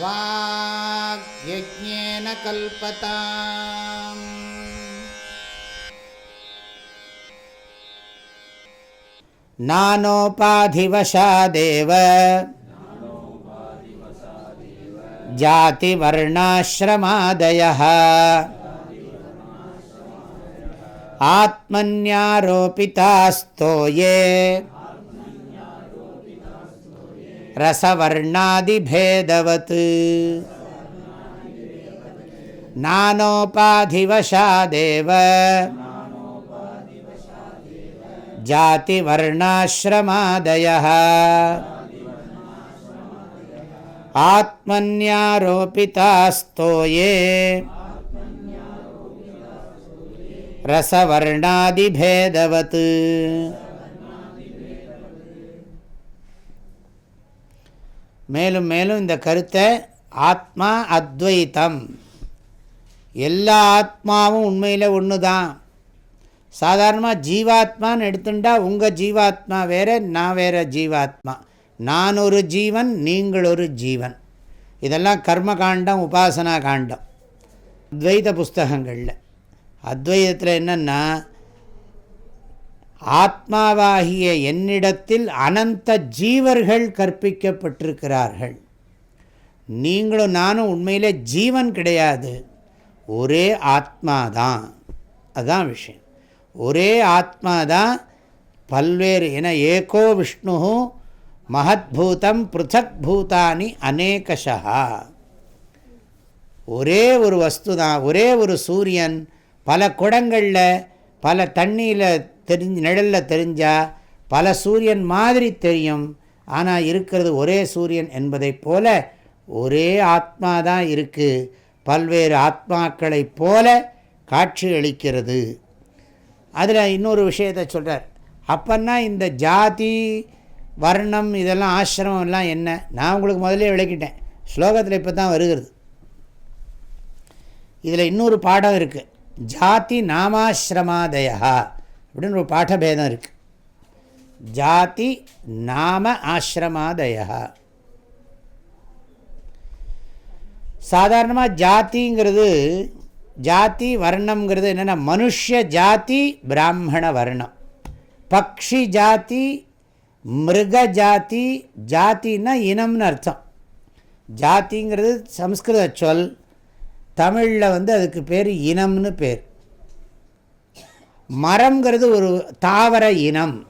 वाग्यज्ञेन कल्पताम्। नानोपाधिवशादेव जातिवर्णाश्रमादयः। आत्मन्यारोपितास्तो ये रसवर्णादिभेदवत्। नानोपाधिवशादेव। जातिवर्णाश्रमादयः। आत्मन्यारोपितास्तो ये। रसवर्णादिभेदवत्। மேலும் மேலும் இந்த கருத்தை ஆத்மா அத்வைத்தம் எல்லா ஆத்மாவும் உண்மையில் ஒன்று தான் சாதாரணமாக ஜீவாத்மான்னு எடுத்துட்டா உங்கள் ஜீவாத்மா வேறு நான் வேறு ஜீவாத்மா. நான் ஒரு ஜீவன் நீங்கள் ஒரு ஜீவன். இதெல்லாம் கர்ம காண்டம் உபாசனா காண்டம். அத்வைத புஸ்தகங்களில். அத்வைதத்தில் என்னென்னா ஆத்மாவாகிய என்னிடத்தில் அனந்த ஜீவர்கள் கற்பிக்கப்பட்டிருக்கிறார்கள். நீங்களும் நானும் உண்மையிலே ஜீவன் கிடையாது. ஒரே ஆத்மா தான் அதுதான் விஷயம். ஒரே ஆத்மா தான் பல்வேறு என ஏகோ விஷ்ணு மகத்பூதம் பிருத்தக் பூதானி அநேகஷா ஒரே ஒரு வஸ்து தான் ஒரே ஒரு சூரியன் பல குடங்களில் பல தண்ணியில் தெரிஞ்சு நிழலில் தெரிஞ்சால் பல சூரியன் மாதிரி தெரியும். ஆனால் இருக்கிறது ஒரே சூரியன் என்பதைப் போல ஒரே ஆத்மா தான் இருக்குது பல்வேறு ஆத்மாக்களைப் போல காட்சி அளிக்கிறது. அதில் இன்னொரு விஷயத்தை சொல்கிறார் அப்பன்னா இந்த ஜாதி வர்ணம் இதெல்லாம் ஆசிரமம்லாம் என்ன? நான் உங்களுக்கு முதலே விளக்கிட்டேன். ஸ்லோகத்தில் இப்போ தான் வருகிறது. இதில் இன்னொரு பாடம் இருக்குது ஜாதி நாமாசிரமாதயா. அப்படின்னு ஒரு பாடபேதம் இருக்குது ஜாதி நாம ஆசிரமாதயா. சாதாரணமாக ஜாதிங்கிறது ஜாதி வர்ணம்ங்கிறது என்னென்னா மனுஷ ஜாதி பிராமண வர்ணம். பக்ஷி ஜாதி மிருக ஜாதி ஜாத்தின்னா இனம்னு அர்த்தம். ஜாதிங்கிறது சம்ஸ்கிருத சொல் தமிழில் வந்து அதுக்கு பேர் இனம்னு பேர். மரம்ங்கிறது ஒரு தாவர இனம்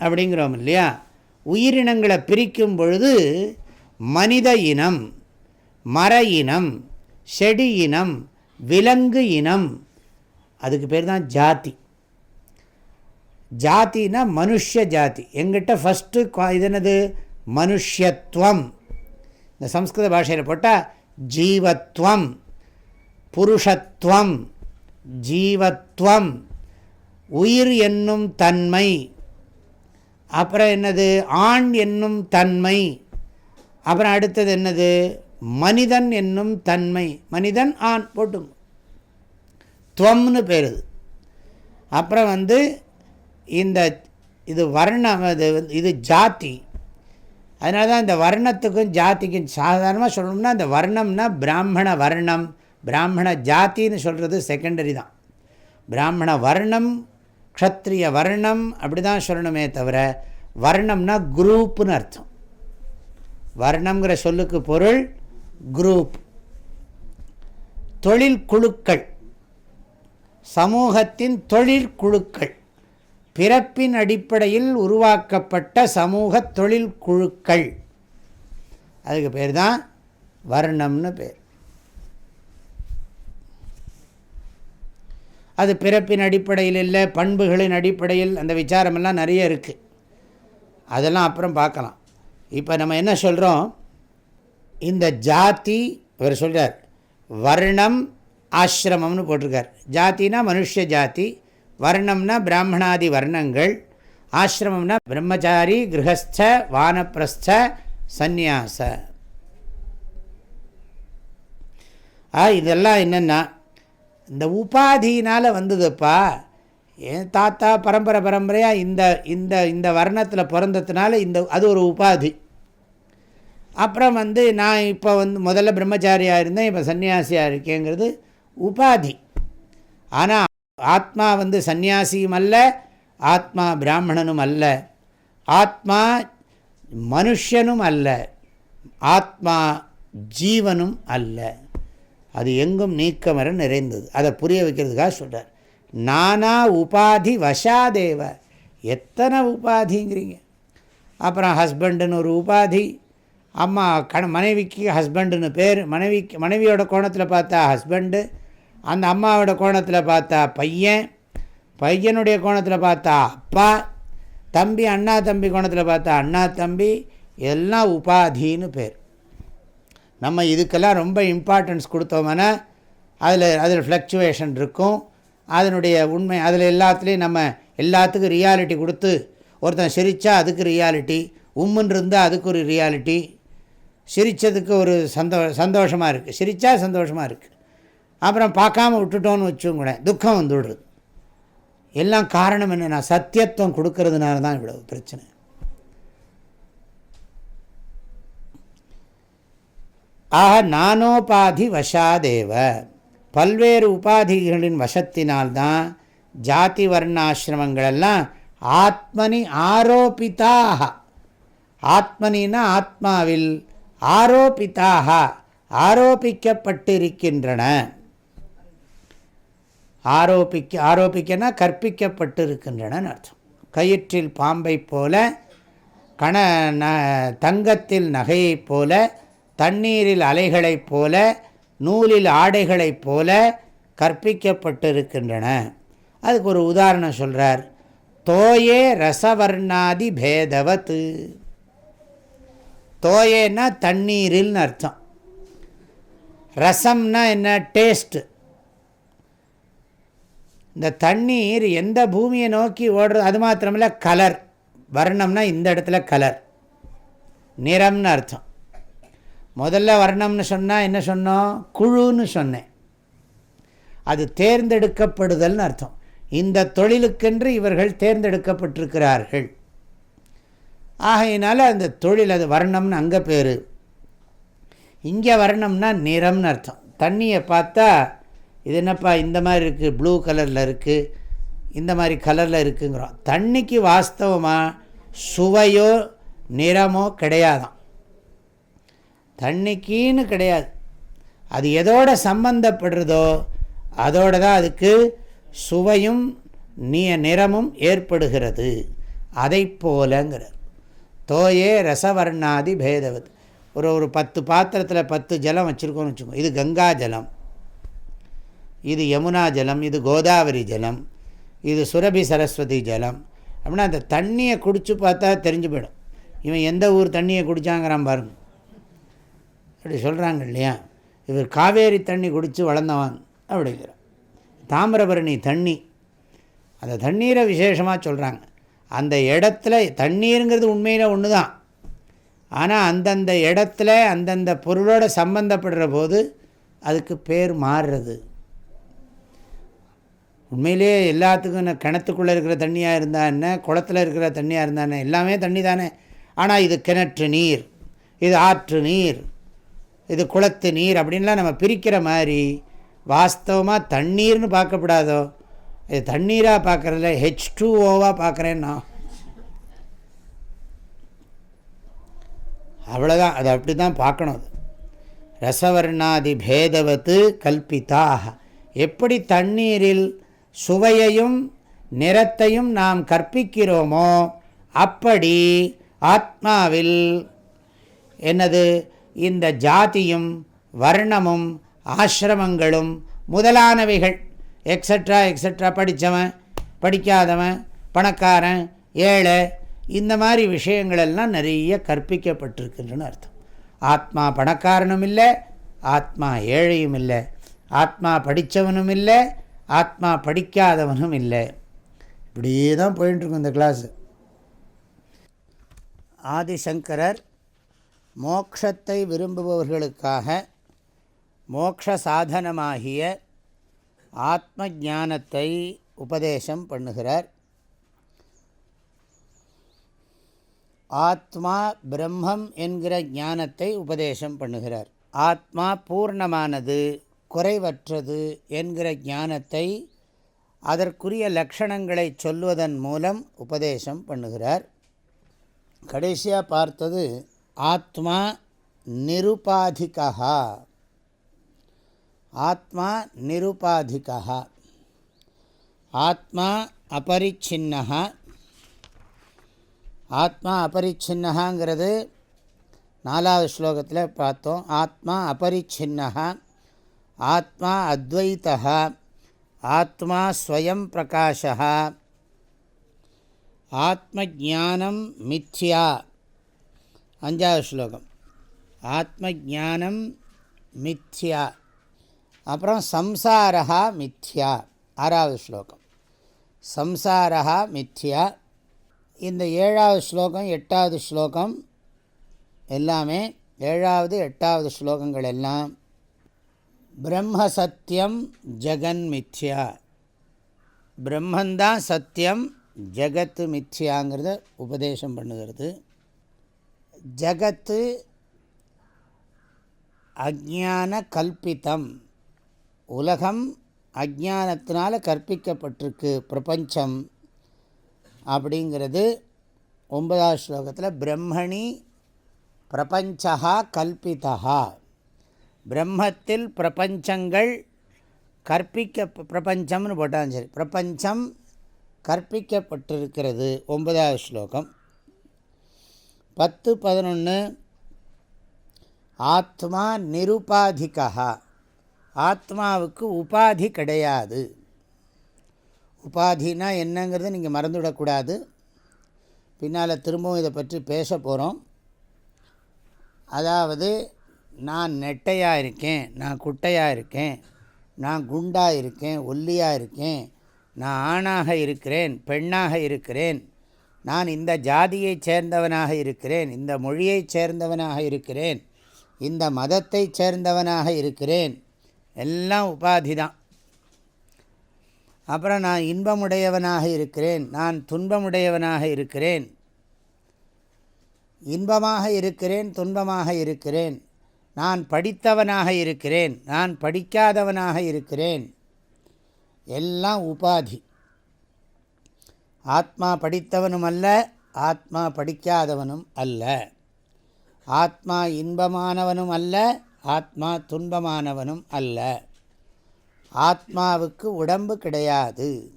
அப்படிங்கிறோம் இல்லையா? உயிரினங்களை பிரிக்கும் பொழுது மனித இனம் மர இனம் செடி இனம் விலங்கு இனம் அதுக்கு பேர் தான் ஜாதி. ஜாத்தினா மனுஷ ஜாதி. எங்கிட்ட ஃபஸ்ட்டு இது என்னது? மனுஷத்துவம் இந்த சம்ஸ்கிருத பாஷையில் போட்டால் ஜீவத்வம் புருஷத்துவம் ஜீவத்வம் உயிர் என்னும் தன்மை. அப்புறம் என்னது? ஆண் என்னும் தன்மை. அப்புறம் அடுத்தது என்னது? மனிதன் என்னும் தன்மை. மனிதன் ஆண் போட்டுங்க. துவம்னு பேருது அப்புறம் வந்து இந்த இது வர்ணம் இது இது ஜாதி. அதனால தான் இந்த வர்ணத்துக்கும் ஜாதிக்கும் சாதாரணமாக சொல்லணும்னா இந்த வர்ணம்னா பிராமண வர்ணம். பிராமண ஜாத்தின்னு சொல்கிறது செகண்டரி தான். பிராமண வர்ணம் க்ஷத்ரிய வர்ணம் அப்படி தான் சொல்லணுமே தவிர வர்ணம்னா குரூப்புன்னு அர்த்தம். வர்ணங்கிற சொல்லுக்கு பொருள் குரூப். தொழில் குழுக்கள். சமூகத்தின் தொழில் குழுக்கள். பிறப்பின் அடிப்படையில் உருவாக்கப்பட்ட சமூக தொழில் குழுக்கள். அதுக்கு பேர் தான் வர்ணம்னு பேர். அது பிறப்பின் அடிப்படையில் இல்லை பண்புகளின் அடிப்படையில் அந்த விசாரமெல்லாம் நிறைய இருக்குது அதெல்லாம் அப்புறம் பார்க்கலாம். இப்போ நம்ம என்ன சொல்கிறோம் இந்த ஜாதி இவர் சொல்கிறார் வர்ணம் ஆசிரமம்னு போட்டிருக்கார். ஜாத்தினா மனுஷ ஜாதி வர்ணம்னா பிராமணாதி வர்ணங்கள் ஆசிரமம்னா பிரம்மச்சாரி கிரகஸ்த வானப்பிரஸ்த சந்நியாச. இதெல்லாம் என்னென்னா இந்த உபாதினால் வந்ததுப்பா. என் தாத்தா பரம்பரை பரம்பரையாக இந்த இந்த இந்த வர்ணத்தில் பிறந்ததுனால இந்த அது ஒரு உபாதி. அப்புறம் வந்து நான் இப்போ வந்து முதல்ல பிரம்மச்சாரியாக இருந்தேன் இப்போ சன்னியாசியாக இருக்கேங்கிறது உபாதி. ஆனால் ஆத்மா வந்து சந்நியாசியும் அல்ல ஆத்மா பிராமணனும் அல்ல. ஆத்மா மனுஷனும் அல்ல ஆத்மா ஜீவனும் அல்ல. அது எங்கும் நீக்கமர நிறைந்தது. அதை புரிய வைக்கிறதுக்காக சொல்கிறார் நானா உபாதி வசாதேவ. எத்தனை உபாதிங்கிறீங்க? அப்புறம் ஹஸ்பண்டுன்னு ஒரு உபாதி. அம்மா கண மனைவிக்கு ஹஸ்பண்டுன்னு பேர். மனைவிக்கு மனைவியோட கோணத்தில் பார்த்தா ஹஸ்பண்டு. அந்த அம்மாவோட கோணத்தில் பார்த்தா பையன். பையனுடைய கோணத்தில் பார்த்தா அப்பா. தம்பி அண்ணா தம்பி கோணத்தில் பார்த்தா அண்ணா தம்பி. எல்லாம் உபாதின்னு பேர். நம்ம இதுக்கெல்லாம் ரொம்ப இம்பார்ட்டன்ஸ் கொடுத்தோம்னா அதில் அதில் ஃப்ளக்சுவேஷன் இருக்கும். அதனுடைய உண்மை அதில் எல்லாத்துலேயும் நம்ம எல்லாத்துக்கும் ரியாலிட்டி கொடுத்து ஒருத்தன் சிரித்தா அதுக்கு ரியாலிட்டி உம்முன்னு இருந்தால் அதுக்கு ஒரு ரியாலிட்டி சிரித்ததுக்கு ஒரு சந்தோ சந்தோஷமாக இருக்குது சிரித்தா சந்தோஷமாக இருக்குது அப்புறம் பார்க்காம விட்டுட்டோன்னு வச்சுங்க துக்கம் வந்துவிடுறது எல்லாம் காரணம் என்னென்னா சத்தியத்துவம் கொடுக்கறதுனால தான் இவ்வளவு பிரச்சனை. ஆக நானோபாதி வசாதேவ பல்வேறு உபாதிகளின் வசத்தினால்தான் ஜாதி வர்ணாசிரமங்களெல்லாம் ஆத்மனி ஆரோபித்தாக ஆத்மனின்னா ஆத்மாவில் ஆரோபித்தாக ஆரோபிக்கப்பட்டிருக்கின்றன. ஆரோபிக்க ஆரோபிக்கனா கற்பிக்கப்பட்டிருக்கின்றன அர்த்தம். கயிற்றில் பாம்பை போல கண ந தங்கத்தில் நகையைப் போல தண்ணீரில் அலைகளைப் போல நூலில் ஆடைகளைப் போல கற்பிக்கப்பட்டிருக்கின்றன. அதுக்கு ஒரு உதாரணம் சொல்கிறார் தோயே ரசவர்ணாதி பேதவத்து. தோயேன்னா தண்ணீரில்னு அர்த்தம். ரசம்னா என்ன? டேஸ்ட்டு. இந்த தண்ணீர் எந்த பூமியை நோக்கி ஓடுறது அது மாத்திரமில்ல கலர். வர்ணம்னா இந்த இடத்துல கலர். நிறம்னு அர்த்தம். முதல்ல வர்ணம்னு சொன்னால் என்ன சொன்னோம்? குழுன்னு சொன்னேன். அது தேர்ந்தெடுக்கப்படுதல்னு அர்த்தம். இந்த தொழிலுக்கென்று இவர்கள் தேர்ந்தெடுக்கப்பட்டிருக்கிறார்கள். ஆகையினால அந்த தொழில் அது வர்ணம்னு அங்கே பேர். இங்கே வர்ணம்னா நிறம்னு அர்த்தம். தண்ணியை பார்த்தா இது என்னப்பா இந்த மாதிரி இருக்குது ப்ளூ கலரில் இருக்குது இந்த மாதிரி கலரில் இருக்குங்கிறோம். தண்ணிக்கு வாஸ்தவமாக சுவையோ நிறமோ கிடையாதான் தண்ணிக்கின்னு கிடையாது. அது எதோட சம்பந்தப்படுறதோ அதோட தான் அதுக்கு சுவையும் நீ நிறமும் ஏற்படுகிறது. அதை போலங்கிறார். தோயே ரசவர்ணாதி பேதவத். ஒரு ஒரு பத்து பாத்திரத்தில் பத்து ஜலம் வச்சுருக்கோன்னு வச்சுக்கோங்க இது கங்கா ஜலம். இது யமுனா ஜலம் இது கோதாவரி ஜலம் இது சுரபி சரஸ்வதி ஜலம். அப்படின்னா அந்த தண்ணியை குடித்து பார்த்தா தெரிஞ்சு போயிடும். இவன் எந்த ஊர் தண்ணியை குடித்தாங்கிறான் பாருங்க. அப்படி சொல்கிறாங்க இல்லையா? இவர் காவேரி தண்ணி குடித்து வளர்ந்தவன் அப்படிங்கிறான் தாமிரபரணி தண்ணி. அந்த தண்ணீரை விசேஷமாக சொல்கிறாங்க அந்த இடத்துல தண்ணீருங்கிறது உண்மையில் ஒன்று தான் ஆனால் அந்தந்த இடத்துல அந்தந்த பொருளோட சம்பந்தப்படுற போது அதுக்கு பேர் மாறுறது. உண்மையிலே எல்லாத்துக்கும் கிணத்துக்குள்ளே இருக்கிற தண்ணியாக இருந்தால் என்ன? குளத்தில் இருக்கிற தண்ணியாக இருந்தால் என்ன? எல்லாமே தண்ணி தானே ஆனால் இது கிணற்று நீர். இது ஆற்று நீர். இது குளத்து நீர் அப்படின்லாம் நம்ம பிரிக்கிற மாதிரி வாஸ்தவமாக தண்ணீர்னு பார்க்கப்படாதோ. இது தண்ணீராக பார்க்குறதில்ல ஹெச் டூ ஓவாக பார்க்குறேன்னா. அவ்வளோதான் அது அப்படி தான் பார்க்கணும் அது. ரசவர்ணாதி பேதவத்து கல்பித்தாக எப்படி தண்ணீரில் சுவையையும் நிறத்தையும் நாம் கற்பிக்கிறோமோ அப்படி ஆத்மாவில் என்னது? இந்த ஜாதியும் வர்ணமும் ஆசிரமங்களும் முதலானவைகள். எக்ஸட்ரா எக்ஸட்ரா படித்தவன் படிக்காதவன் பணக்காரன் ஏழை இந்த மாதிரி விஷயங்களெல்லாம் நிறைய கற்பிக்கப்பட்டிருக்கின்றன அர்த்தம். ஆத்மா பணக்காரனும் இல்லை ஆத்மா ஏழையும் இல்லை. ஆத்மா படித்தவனும் இல்லை ஆத்மா படிக்காதவனும் இல்லை. இப்படியே தான் போயின்ட்டுருக்கும் இந்த கிளாஸு ஆதிசங்கரர் மோக்ஷத்தை விரும்புபவர்களுக்காக மோக்ஷ சாதனமாகிய ஆத்ம ஞானத்தை உபதேசம் பண்ணுகிறார். ஆத்மா பிரம்மம் என்கிற ஞானத்தை உபதேசம் பண்ணுகிறார். ஆத்மா பூர்ணமானது குறைவற்றது என்கிற ஞானத்தை அதற்குரிய லக்ஷணங்களை சொல்வதன் மூலம் உபதேசம் பண்ணுகிறார். கடைசியாக பார்த்தது ஆத்மா நிருபாதிகா ஆத்மா நிருபாதிகா ஆத்மா அபரிச்சின்னா ஆத்மா அபரிச்சின்னங்கிறது நாலாவது ஸ்லோகத்தில் பார்த்தோம். ஆத்மா அபரிச்சின்னா ஆத்மா அத்வைத்தா ஆத்மா ஸ்வயம் பிரகாஷா ஆத்மஜானம் மித்யா. அஞ்சாவது ஸ்லோகம் ஆத்ம ஜானம் மித்யா அப்புறம் சம்சாரா மித்யா ஆறாவது ஸ்லோகம் சம்சாரா மித்யா இந்த ஏழாவது ஸ்லோகம் எட்டாவது ஸ்லோகம் எல்லாமே ஏழாவது எட்டாவது ஸ்லோகங்கள் எல்லாம் பிரம்ம சத்தியம் ஜெகன் மித்யா பிரம்மந்தான் சத்தியம் ஜகத்து மித்யாங்கிறத உபதேசம் பண்ணுகிறது ஜகத்து அஜான கல்பித்தம் உலகம் அஜானத்தினால் கற்பிக்கப்பட்டிருக்கு பிரபஞ்சம் அப்படிங்கிறது ஒன்பதாவது ஸ்லோகத்தில் பிரம்மணி பிரபஞ்சா கல்பிதா பிரம்மத்தில் பிரபஞ்சங்கள் கற்பிக்க பிரபஞ்சம்னு போட்டாலும் சரி பிரபஞ்சம் கற்பிக்கப்பட்டிருக்கிறது ஒன்பதாவது ஸ்லோகம். பத்து பதினொன்று ஆத்மா நிருபாதிகா ஆத்மாவுக்கு உபாதி கிடையாது. உபாதினா என்னங்கிறத நீங்கள் மறந்துவிடக்கூடாது. பின்னால் திரும்பவும் இதை பற்றி பேச போகிறோம் அதாவது நான் நெட்டையாக இருக்கேன் நான் குட்டையாக இருக்கேன் நான் குண்டாக இருக்கேன் ஒல்லியாக இருக்கேன் நான் ஆணாக இருக்கிறேன் பெண்ணாக இருக்கிறேன் நான் இந்த ஜாதியைச் சேர்ந்தவனாக இருக்கிறேன் இந்த மொழியைச் சேர்ந்தவனாக இருக்கிறேன் இந்த மதத்தைச் சேர்ந்தவனாக இருக்கிறேன். எல்லாம் உபாதி தான் அப்புறம் நான் இன்பமுடையவனாக இருக்கிறேன் நான் துன்பமுடையவனாக இருக்கிறேன். இன்பமாக இருக்கிறேன் துன்பமாக இருக்கிறேன். நான் படித்தவனாக இருக்கிறேன் நான் படிக்காதவனாக இருக்கிறேன். எல்லாம் உபாதி. ஆத்மா படித்தவனும் அல்ல ஆத்மா படிக்காதவனும் அல்ல. ஆத்மா இன்பமானவனும் அல்ல ஆத்மா துன்பமானவனும் அல்ல. ஆத்மாவுக்கு உடம்பு கிடையாது.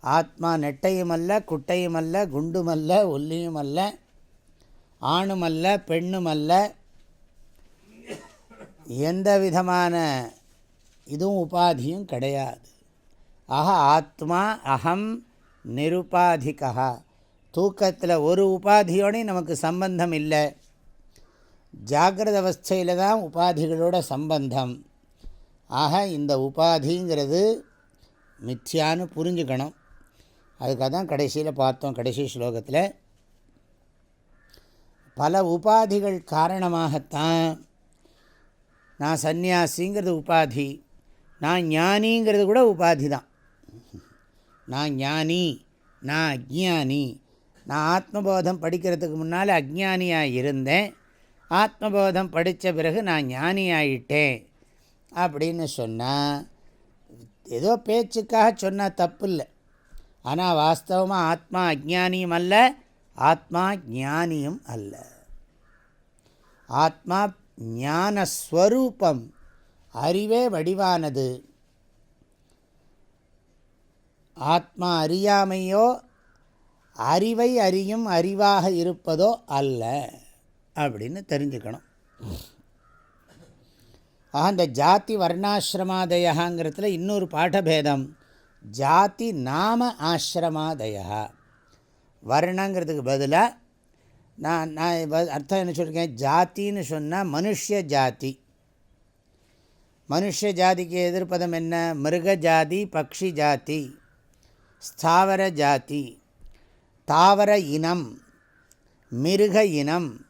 ஆத்மா நெட்டையுமல்ல குட்டையுமல்ல குண்டுமல்ல ஒல்லியுமல்ல ஆணுமல்ல பெண்ணுமல்ல. எந்த விதமான இதுவும் உபாதியும் கிடையாது. ஆக ஆத்மா அகம் நிருபாதிகா. தூக்கத்தில் ஒரு உபாதியோடையும் நமக்கு சம்பந்தம் இல்லை. ஜாகிரத அவஸ்தையில் தான் உபாதிகளோட சம்பந்தம். ஆக இந்த உபாதிங்கிறது மித்யான்னு புரிஞ்சுக்கணும். அதுக்காக தான் கடைசியில் பார்த்தோம் கடைசி ஸ்லோகத்தில். பல உபாதிகள் காரணமாகத்தான் நான் சந்நியாசிங்கிறது உபாதி நான் ஞானிங்கிறது கூட உபாதி தான். நான் ஞானி நான் அஜ்ஞானி. நான் ஆத்மபோதம் படிக்கிறதுக்கு முன்னால் அஜ்ஞானியாக இருந்தேன் ஆத்மபோதம் படித்த பிறகு நான் ஞானி ஆயிட்டேன் அப்படின்னு சொன்னால் ஏதோ பேச்சுக்காக சொன்னால் தப்பு இல்லை ஆனால் வாஸ்தவமாக ஆத்மா அஜானியும் அல்ல ஆத்மா ஞானியும் அல்ல. ஆத்மா ஞானஸ்வரூபம் அறிவே வடிவானது. ஆத்மா அறியாமையோ அறிவை அறியும் அறிவாக இருப்பதோ அல்ல அப்படின்னு தெரிஞ்சுக்கணும். ஆக இந்த ஜாதி வர்ணாசிரமாதயாங்கிறதுல இன்னொரு பாடபேதம். ஜாதி நாம ஆசிரமாதயா வர்ணங்கிறதுக்கு பதிலாக நான் நான் அர்த்தம் என்ன சொல்லியிருக்கேன் ஜாத்தின்னு சொன்னால் மனுஷ ஜாதி. மனுஷ ஜாதிக்கு எதிர்ப்பதம் என்ன? மிருக ஜாதி பக்ஷி ஜாதி. ஸ்தாவர ஜாதி தாவர இனம் மிருக இனம்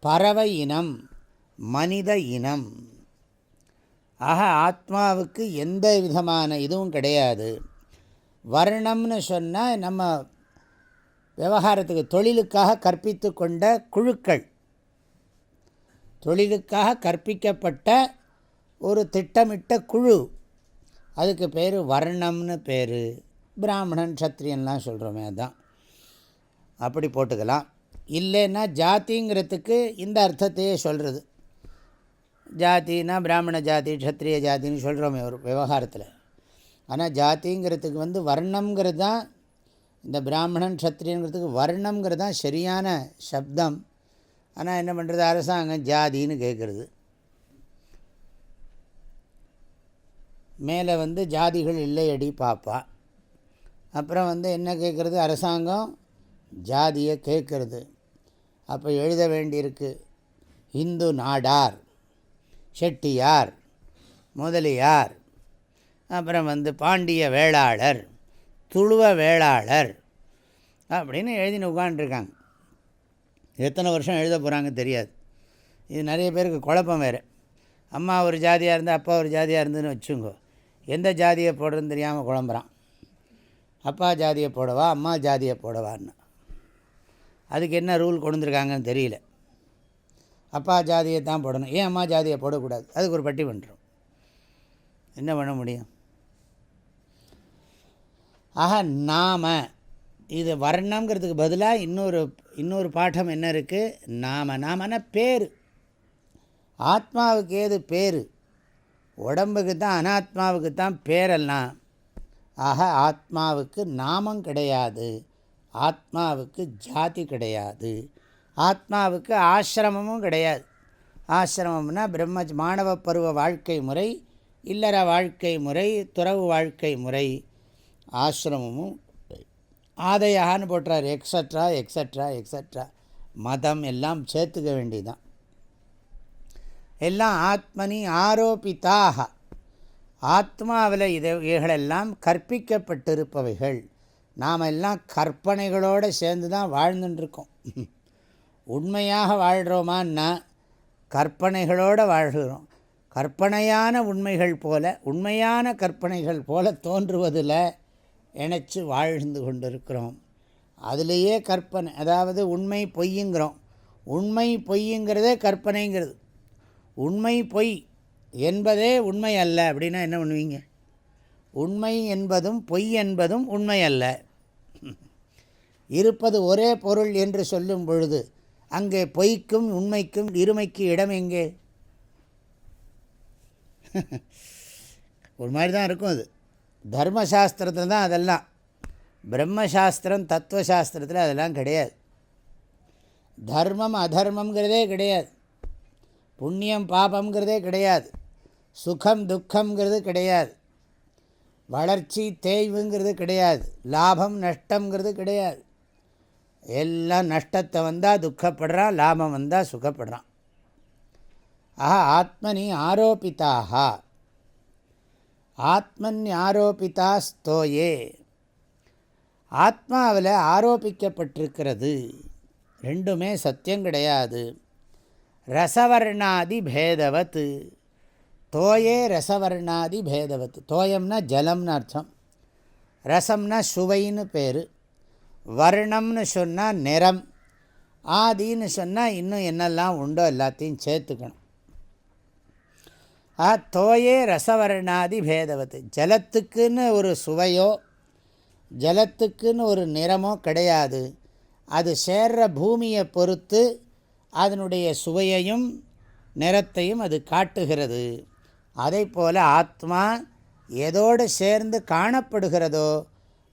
பறவை இனம் மனித இனம். ஆக ஆத்மாவுக்கு எந்த விதமான இதுவும் கிடையாது. வர்ணம்னு சொன்னால் நம்ம விவகாரத்துக்கு தொழிலுக்காக கற்பித்து கொண்ட குழுக்கள். தொழிலுக்காக கற்பிக்கப்பட்ட ஒரு திட்டமிட்ட குழு. அதுக்கு பேர் வர்ணம்னு பேர். பிராமணன் சத்திரியன்லாம் சொல்கிறோமே அதுதான் அப்படி போட்டுக்கலாம். இல்லைன்னா ஜாதிங்கிறதுக்கு இந்த அர்த்தத்தையே சொல்கிறது. ஜாத்தினா பிராமண ஜாதி க்ஷத்ரிய ஜாதின்னு சொல்கிறோமே ஒரு விவகாரத்தில். ஆனால் ஜாதிங்கிறதுக்கு வந்து வர்ணம்ங்கிறது தான் இந்த பிராமணன் க்ஷத்ரியங்கிறதுக்கு வர்ணம்ங்கிறது தான் சரியான சப்தம். ஆனால் என்ன பண்ணுறது? அரசாங்கம் ஜாதின்னு கேட்குறது. மேலே வந்து ஜாதிகள் இல்லையடி பாப்பா. அப்புறம் வந்து என்ன கேட்குறது? அரசாங்கம் ஜாதியை கேட்குறது. அப்போ எழுத வேண்டியிருக்கு இந்து நாடார் செட்டியார் முதலியார் அப்புறம் வந்து பாண்டிய வேளாளர் துளுவ வேளாளர் அப்படின்னு எழுதின்னு உட்காந்துருக்காங்க எத்தனை வருஷம் எழுத போகிறாங்க தெரியாது. இது நிறைய பேருக்கு குழப்பம் வேறு. அம்மா ஒரு ஜாதியாக இருந்தால் அப்பா ஒரு ஜாதியாக இருந்துன்னு வச்சுங்கோ எந்த ஜாதியை போடுறதுன்னு தெரியாமல் குழம்புறான். அப்பா ஜாதியை போடவா அம்மா ஜாதியை போடவான்னு. அதுக்கு என்ன ரூல் கொண்டு தெரியல. அப்பா ஜாதியை தான் போடணும். ஏன் அம்மா ஜாதியை போடக்கூடாது? அதுக்கு ஒரு பட்டி பண்ணுறோம் என்ன பண்ண முடியும்? ஆக நாம. இது வர்ணங்கிறதுக்கு பதிலாக இன்னொரு இன்னொரு பாடம் என்ன இருக்குது நாம நாமனா பேர். ஆத்மாவுக்கு ஏது பேர்? உடம்புக்கு தான் அனாத்மாவுக்கு தான் பேரெல்லாம். ஆக ஆத்மாவுக்கு நாமம் கிடையாது. ஆத்மாவுக்கு ஜாதி கிடையாது. ஆத்மாவுக்கு ஆசிரமமும் கிடையாது. ஆசிரமம்னா பிரம்ம மாணவ பருவ வாழ்க்கை முறை இல்லற வாழ்க்கை முறை துறவு வாழ்க்கை முறை ஆசிரமமும் ஆதையான்னு போட்டுறார் எக்ஸட்ரா எக்ஸட்ரா எக்ஸட்ரா மதம் எல்லாம் சேர்த்துக்க வேண்டிதான் எல்லாம் ஆத்மனி ஆரோபித்தாக ஆத்மாவில் இதைகளெல்லாம் கற்பிக்கப்பட்டிருப்பவைகள். நாம் எல்லாம் கற்பனைகளோடு சேர்ந்து தான் வாழ்ந்துட்டுருக்கோம் உண்மையாக வாழ்கிறோமான்னா கற்பனைகளோடு வாழ்கிறோம். கற்பனையான உண்மைகள் போல உண்மையான கற்பனைகள் போல தோன்றுவதில் இணைச்சி வாழ்ந்து கொண்டிருக்கிறோம். அதிலேயே கற்பனை அதாவது உண்மை பொய்யுங்கிறோம் உண்மை பொய்யுங்கிறதே கற்பனைங்கிறது. உண்மை பொய் என்பதே உண்மை அல்ல. அப்படின்னா என்ன பண்ணுவீங்க? உண்மை என்பதும் பொய் என்பதும் உண்மை அல்ல. இருப்பது ஒரே பொருள் என்று சொல்லும் பொழுது அங்கே பொய்க்கும் உண்மைக்கும் இருமைக்கு இடம் எங்கே? ஒரு மாதிரி தான் இருக்கும் அது. தர்மசாஸ்திரத்தில் தான் அதெல்லாம். பிரம்மசாஸ்திரம் தத்துவசாஸ்திரத்தில் அதெல்லாம் கிடையாது. தர்மம் அதர்மங்கிறதே கிடையாது. புண்ணியம் பாபங்கிறதே கிடையாது. சுகம் துக்கங்கிறது கிடையாது. வளர்ச்சி தேய்வுங்கிறது கிடையாது. லாபம் நஷ்டங்கிறது கிடையாது. எல்லாம் நஷ்டத்தை வந்தால் துக்கப்படுறான் லாபம் வந்தால் சுகப்படுறான். ஆஹா ஆத்மனி ஆரோபித்தாக ஆத்மன் ஆரோபித்தா ஸ்தோயே. ஆத்மாவில் ஆரோபிக்கப்பட்டிருக்கிறது. ரெண்டுமே சத்தியம் கிடையாது. ரசவர்ணாதி பேதவத்து தோயே ரசவர்ணாதி பேதவத்து தோயம்னா ஜலம்னு அர்த்தம். ரசம்னா சுவைன்னு பேர். வர்ணம்னு சொன்னால் நிறம். ஆதின்னு சொன்னால் இன்னும் என்னெல்லாம் உண்டோ எல்லாத்தையும் சேர்த்துக்கணும். ஆ தோயே ரசவர்ணாதி பேதவத்து ஜலத்துக்குன்னு ஒரு சுவையோ ஜலத்துக்குன்னு ஒரு நிறமோ கிடையாது. அது சேர்ற பூமியை பொறுத்து அதனுடைய சுவையையும் நிறத்தையும் அது காட்டுகிறது. அதை போல் ஆத்மா எதோடு சேர்ந்து காணப்படுகிறதோ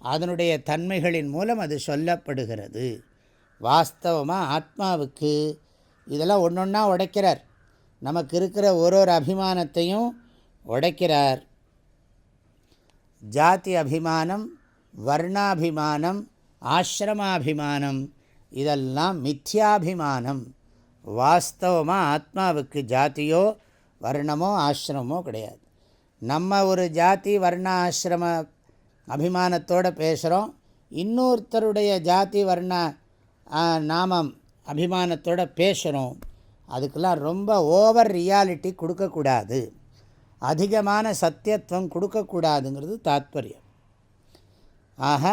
அதனுடைய தன்மைகளின் மூலம் அது சொல்லப்படுகிறது. வாஸ்தவமாக ஆத்மாவுக்கு இதெல்லாம் ஒன்று ஒன்றா உடைக்கிறார். நமக்கு இருக்கிற ஒரு ஒரு அபிமானத்தையும் உடைக்கிறார். ஜாதி அபிமானம் வர்ணாபிமானம் ஆசிரமாபிமானம் இதெல்லாம் மித்யாபிமானம். வாஸ்தவமாக ஆத்மாவுக்கு ஜாத்தியோ வர்ணமோ ஆசிரமமோ கிடையாது. நம்ம ஒரு ஜாதி வர்ண ஆசிரம அபிமானத்தோடு பேசுகிறோம் இன்னொருத்தருடைய ஜாதி வர்ண நாமம் அபிமானத்தோடு பேசுகிறோம் அதுக்கெல்லாம் ரொம்ப ஓவர் ரியாலிட்டி கொடுக்கக்கூடாது. அதிகமான சத்தியத்துவம் கொடுக்கக்கூடாதுங்கிறது தாத்பரியம். ஆக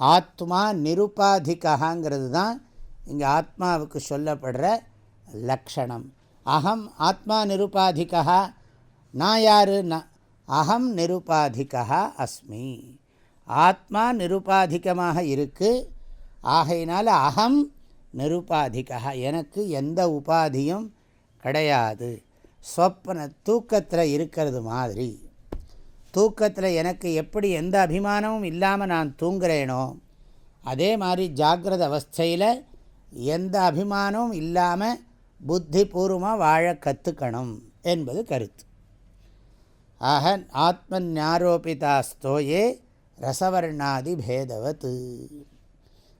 ஆத்மா நிருபாதிகாங்கிறது தான் இங்கே ஆத்மாவுக்கு சொல்லப்படுற லக்ஷணம். அகம் ஆத்மா நிருபாதிகா நான் யார்? நான் அகம் நிருபாதிகா அஸ்மி. ஆத்மா நிருபாதிகமாக இருக்குது ஆகையினால் அகம் நிருபாதிகா எனக்கு எந்த உபாதியும் கிடையாது. சொப்பன தூக்கத்தில் இருக்கிறது மாதிரி. தூக்கத்தில் எனக்கு எப்படி எந்த அபிமானமும் இல்லாமல் நான் தூங்குறேனோ அதே மாதிரி ஜாகிரத அவஸ்தையில் எந்த அபிமானமும் இல்லாமல் புத்திபூர்வமாக வாழ கற்றுக்கணும் என்பது கருத்து. ஆக ஆத்மன்யாரோபிதாஸ்தோயே ரசவர்ணாதி பேதவத்து